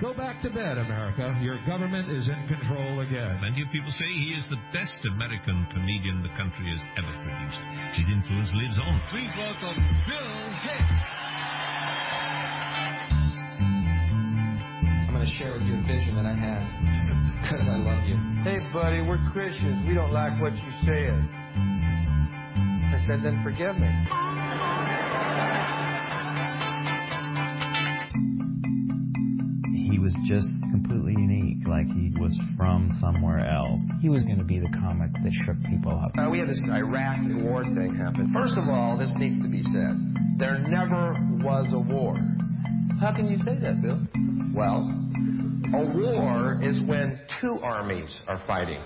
Go back to bed, America. Your government is in control again. Plenty of people say he is the best American comedian the country has ever produced. His influence lives on. Please welcome Bill Hicks. I'm going to share with you a vision that I had because I love you. Hey, buddy, we're Christians. We don't like what you said. I said, then forgive me. Just completely unique, like he was from somewhere else. He was going to be the comic that shook people up. Uh, we had this Iraq war thing happen. First of all, this needs to be said. There never was a war. How can you say that, Bill? Well, a war is when two armies are fighting.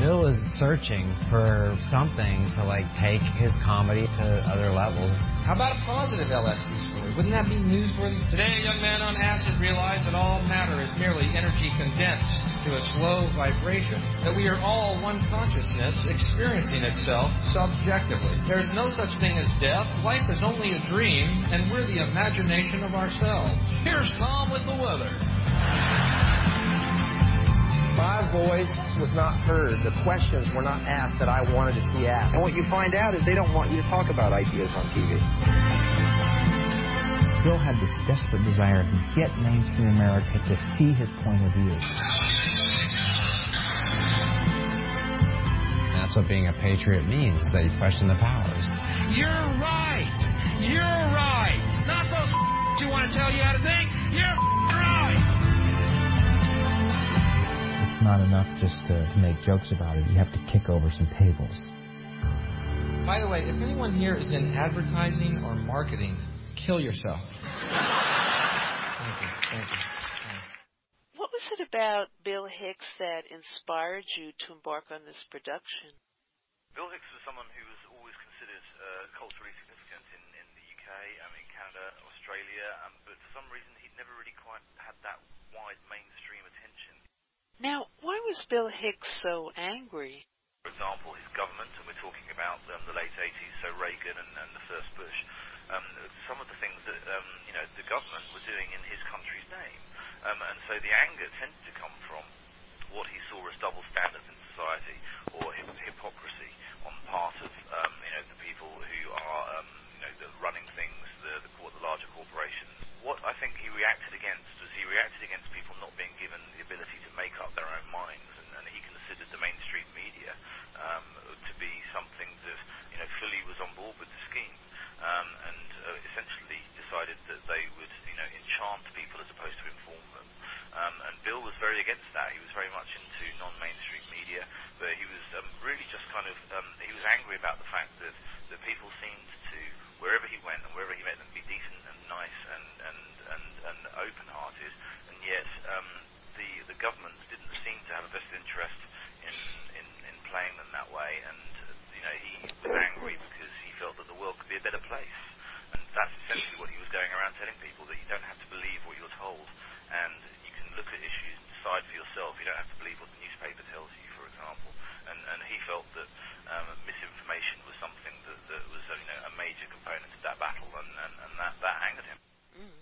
Bill was searching for something to like take his comedy to other levels. How about a positive LSD story? Wouldn't that be newsworthy? Today, a young man on acid realized that all matter is merely energy condensed to a slow vibration. That we are all one consciousness experiencing itself subjectively. There is no such thing as death. Life is only a dream, and we're the imagination of ourselves. Here's Tom voice was not heard. The questions were not asked that I wanted to see asked. And what you find out is they don't want you to talk about ideas on TV. Bill had this desperate desire to get mainstream America to see his point of view. That's what being a patriot means, that you question the powers. You're right. You're right. Not those who want to tell you how to think. You're It's not enough just to make jokes about it. You have to kick over some tables. By the way, if anyone here is in advertising or marketing, kill yourself. Thank you. Thank you. What was it about Bill Hicks that inspired you to embark on this production? Bill Hicks was someone who was always considered uh, culturally significant in, in the UK, um, in Canada, Australia, um, but for some reason he'd never really quite had that wide mainstream attention. Now, why was Bill Hicks so angry? For example, his government, and we're talking about um, the late 80s, so Reagan and, and the first Bush, um, some of the things that um, you know the government were doing in his country's name, um, and so the anger tended to come from what he saw as double standards in society or hip- hypocrisy on the part of um, you know the people who are um, you know the running things, the, the, the larger corporations. What I think he reacted against was he reacted against people not being given the ability to make up their own minds, and, and he considered the mainstream media um, to be something that you know fully was on board with the scheme, um, and uh, essentially decided that they would you know enchant people as opposed to inform them. Um, and Bill was very against that. He was very much into non-mainstream media, but he was um, really just kind of um, he was angry about the fact that that people seemed to wherever he went and wherever he met them be decent and nice and and and, and open-hearted, and yet um, the the government didn't seem to have a vested interest in, in in playing them that way. And you know he was angry because he felt that the world could be a better place. And that's essentially what he was going around telling people that you don't have to believe what you're told, and you can look at issues and decide for yourself. You don't have to believe what the newspaper tells you, for example. And and he felt that um, misinformation was something that, that was uh, you know a major component of that battle, and and, and that that angered him. Mm.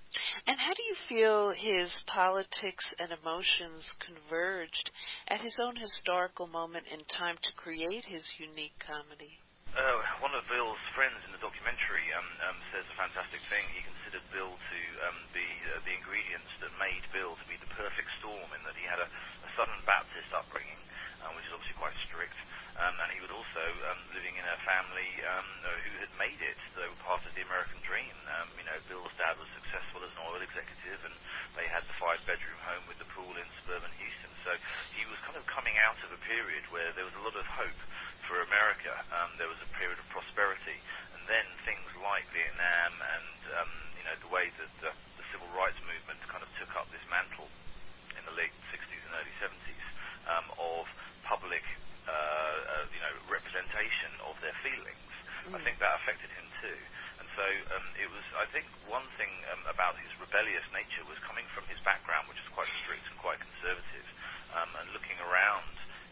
And how do you feel his politics and emotions converged at his own historical moment in time to create his unique comedy? Uh, one of Bill's friends in the documentary um, um, says a fantastic thing. He considered Bill to um, be uh, the ingredients that made Bill to be the perfect storm in that he had a, a Southern Baptist upbringing, um, which is obviously quite strict, um, and he was also um, living in a family um, who had made it. They were part of the American dream. Um, you know, Bill's dad was successful as an oil executive, and they had the five-bedroom home with the pool in suburban Houston. So he was kind of coming out of a period where there was a lot of hope for America. Um, there was a period of prosperity, and then things like Vietnam and um, you know the way that the, the civil rights movement kind of took up this mantle in the late 60s and early 70s um, of public uh, uh, you know representation of their feelings. Mm. I think that affected him too. And so um, it was, I think, one thing um, about his rebellious nature was coming from his background, which is quite strict and quite conservative, um, and looking around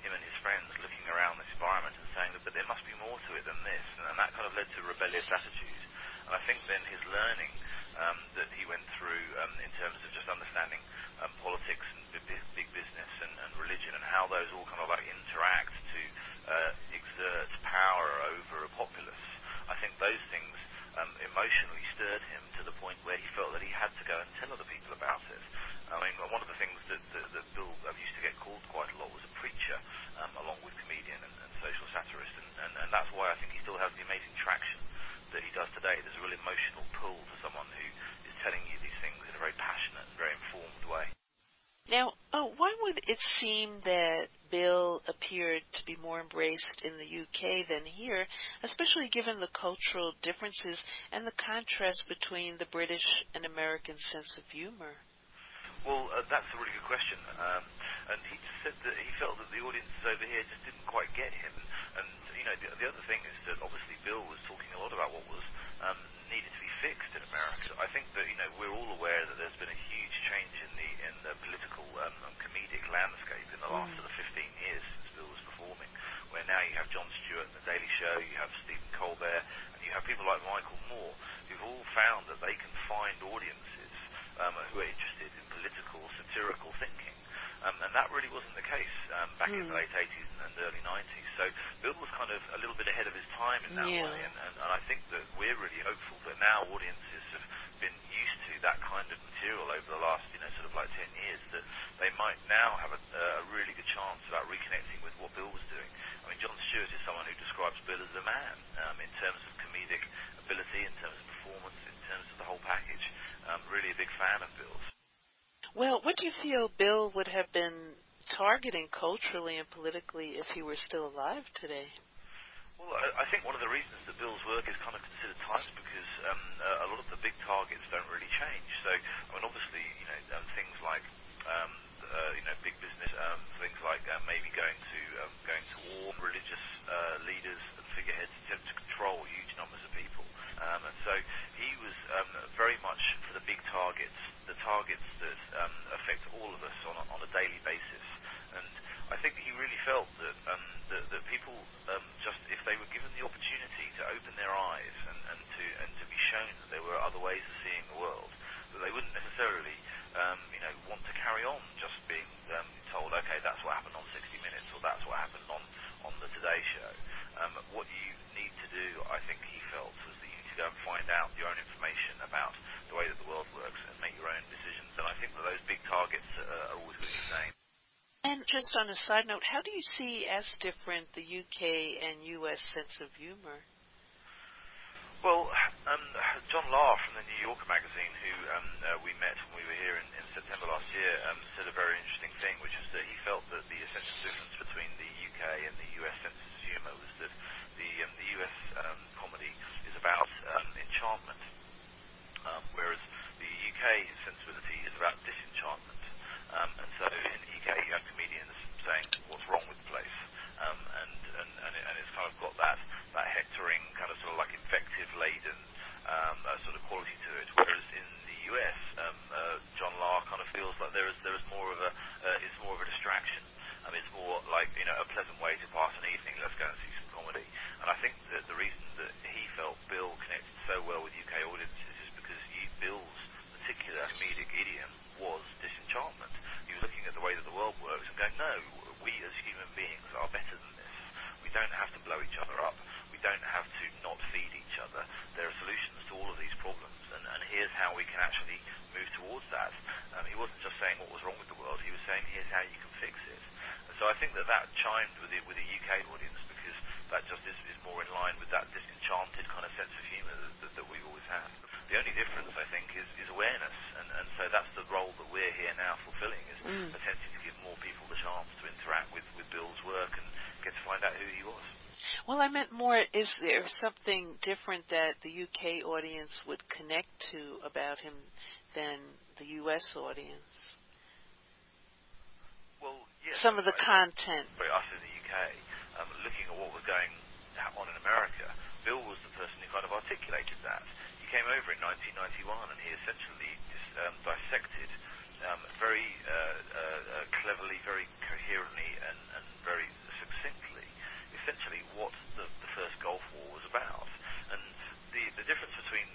him and his friends looking around this environment and saying that but there must be more to it than this, and that kind of led to rebellious attitude. And I think then his learning um, that he went through um, in terms of just understanding um, politics and big, business and, and religion and how those all kind of like interact to uh, exert power over a populace. I think those things um, emotionally stirred him to the point where he felt that he had to go and tell other people about it. I mean, one of the things that, that, that Bill uh, used to get called quite a lot was a preacher, um, along with comedian and, and social satirist, and, and, and that's why I think he still has the amazing traction that he does today. There's a real emotional pull to someone who is telling you these things in a very passionate and very informed way. Now, oh, why would it seem that Bill appeared to be more embraced in the UK than here, especially given the cultural differences and the contrast between the British and American sense of humor? Well, uh, that's a really good question. Um, and he just said that he felt that the audiences over here just didn't quite get him. And, you know, the, the other thing is that obviously Bill was talking a lot about what was um, needed to be fixed in America. I think that, you know, we're all aware that there's been a huge change in the, in the political um, and comedic landscape in the last mm. sort of 15 years since Bill was performing, where now you have Jon Stewart and The Daily Show, you have Stephen Colbert, and you have people like Michael Moore, who've all found that they can find audiences um, who are interested in political, satirical thinking. Um, and that really wasn't the case um, back mm. in the hmm. late 80s and, and early 90s. So Bill was kind of a little bit ahead of his time in that yeah. way. And, and, and I think that we're really hopeful that now audiences have been used to that kind of material over the last, you know, sort of like 10 years, that they might now have a, a really good chance about reconnecting with what Bill was doing. I mean, Jon Stewart is someone who describes Bill as a man um, in terms of comedic ability, in terms of performance, in terms of the whole package. Um, really a big fan of Bill's. Well, what do you feel Bill would have been targeting culturally and politically if he were still alive today? Well, I, think one of the reasons that Bill's work is kind of considered timeless because um, a lot of the big targets don't really change. So, I mean, obviously, you know, um, things like um, uh, big business, um, things like uh, maybe going to um, going to war, religious uh, leaders and figureheads attempt to control huge numbers of people. And so he was very much for the big targets, the targets that affect all of us on a, daily basis. And I think he really felt that people um, just, if they were given the opportunity to open their eyes and, and to and to be shown that there were other ways of seeing the world, that they wouldn't necessarily, um, you know, want to carry on just being um, told, okay, that's what happened on 60 Minutes or that's what happened on on the Today Show. Um, what you need to do, I think he felt, was that you need to go and find out your own information about the way that the world works and make your own decisions. And I think that those big targets uh, are always really the same. And just on a side note, how do you see as different the UK and US sense of humor? Well, um, John Lahr from the New Yorker magazine, who um, uh, we met when we were here in, in September last year, um, said a very interesting thing, which is that the essential difference between the UK and the US sense of humour was that the, um, the US um, comedy is about um, enchantment, um, whereas the UK sensibility is about disenchantment. Um, and so in the UK you have comedians saying, what's wrong with the place? Um, and, and, and, it, and it's kind of got that, that hectoring, kind of sort of like invective-laden um, uh, sort of quality to it. Whereas in the US, um, uh, John Lahr kind of feels like there is there is more of a uh, it's more of a distraction. I mean, it's more like you know a pleasant way to pass an evening. Let's go and see some comedy. And I think that the reason that he felt Bill connected so well with UK audiences is because he, Bill's particular comedic idiom was disenchantment. He was looking at the way that the world works and going, no, we as human beings are better than this. We don't have to blow each other up. We don't have to not feed each other. There are solutions to all of these problems, and, and here's how we can actually move towards that. Um, he wasn't just saying what was wrong with the world. He was saying, here's how you can fix it. And so I think that that chimed with the, with the UK audience because that just is, is more in line with that disenchanted kind of sense of humour that, that, that we've always had. The only difference, I think, is, is awareness, and, and so that's the role that we're here now fulfilling, is mm. attempting to give more people the chance to interact with, with Bill's work and get to find out who he was. Well, I meant more, is there something different that the UK audience would connect to about him than the US audience? Well, yes. Some of the content. For us in the UK, um, looking at what was going on in America, Bill was the person who kind of articulated that he came over in 1991 and he essentially um, dissected um, very uh, uh, cleverly, very coherently, and, and, very succinctly, essentially what the, the, first Gulf War was about. And the, the difference between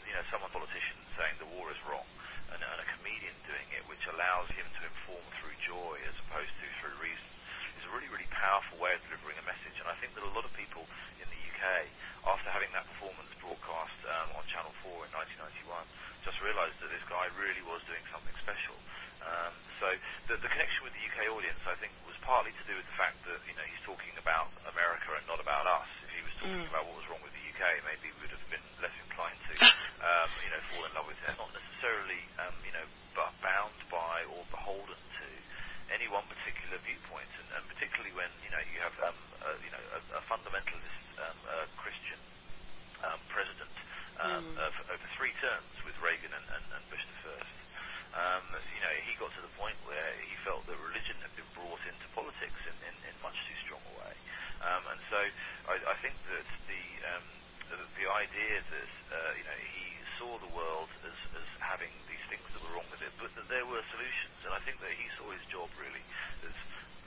the idea that uh, you know he saw the world as, as having these things that were wrong with it, but that there were solutions. And I think that he saw his job really as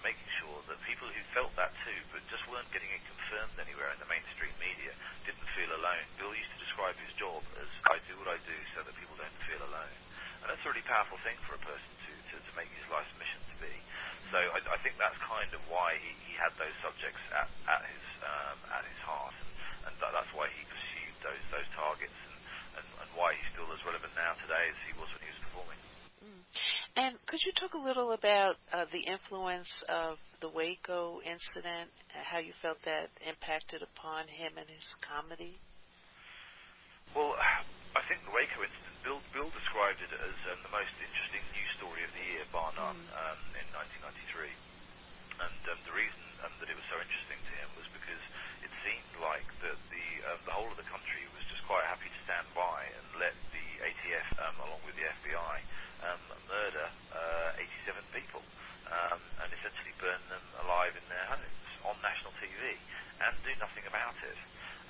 making sure that people who felt that too, but just weren't getting it confirmed anywhere in the mainstream media, didn't feel alone. Bill used to describe his job as I do what I do so that people don't feel alone. And that's a really powerful thing for a person to, to, to make his life's mission to be. So I, I think that's kind of why he, he had those subjects at, at his um, at his heart, and, and that, that's why he pursued those those targets, and, and, and why he's still as relevant now today as he was when he was performing. Mm. And could you talk a little about uh, the influence of the Waco incident, how you felt that impacted upon him and his comedy? Well, I think the Waco incident Bill, Bill described it as um, the most interesting news story of the year, bar none, mm. um, in 1993. And um, the reason um, that it was so interesting to him was because it seemed like that the um, the whole of the country was just quite happy to stand by and let the ATF, um, along with the FBI, um, murder uh, 87 people um, and essentially burn them alive in their homes on national TV and do nothing about it.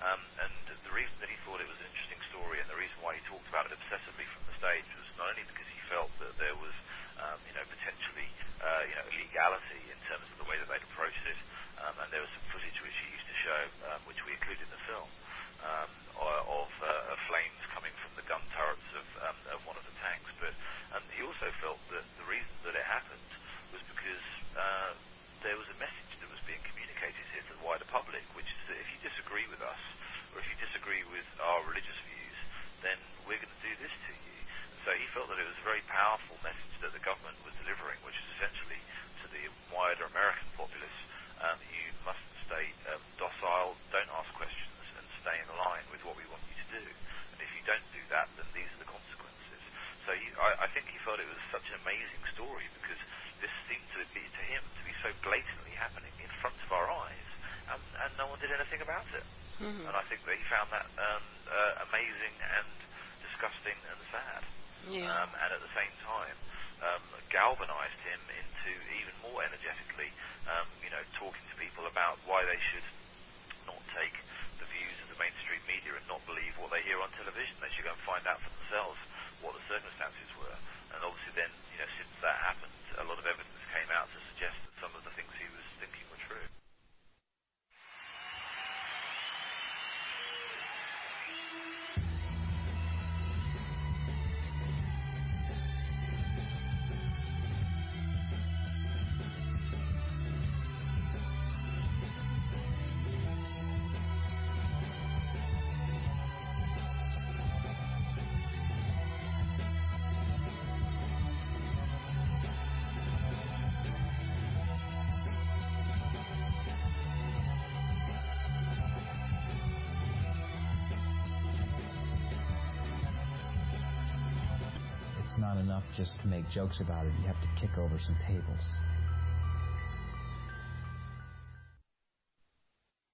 Um, and the reason that he thought it was an interesting story and the reason why he talked about it obsessively from the stage was not only because he felt that there was, um, you know, potentially, uh, you know, illegality in terms of the way that they'd approached it, um, and there was some footage which he used to show, um, which we included in the film, um, of, uh, of flames coming from the gun turrets of, um, of one of the tanks. But um, he also felt that the reason that it happened was because uh, there was a message that was being communicated here to the wider public, which is that if you disagree with us, or if you disagree with our religious views, then we're going to do this to you. So he felt that it was a very powerful message that the government was delivering, which is essentially to the wider American populace, um, you must stay um, docile, don't ask questions, and stay in line with what we want you to do. And if you don't do that, then these are the consequences. So he, I, I think he felt it was such an amazing story because this seemed to be to him to be so blatantly happening in front of our eyes, and, and no one did anything about it. Mm-hmm. And I think that he found that um, uh, amazing and disgusting and sad. Yeah. Um, and at the same time, um, galvanized him into even more energetically, um, you know, talking to people about why they should not take the views of the mainstream media and not believe what they hear on television. They should go and find out for themselves not enough just to make jokes about it. You have to kick over some tables.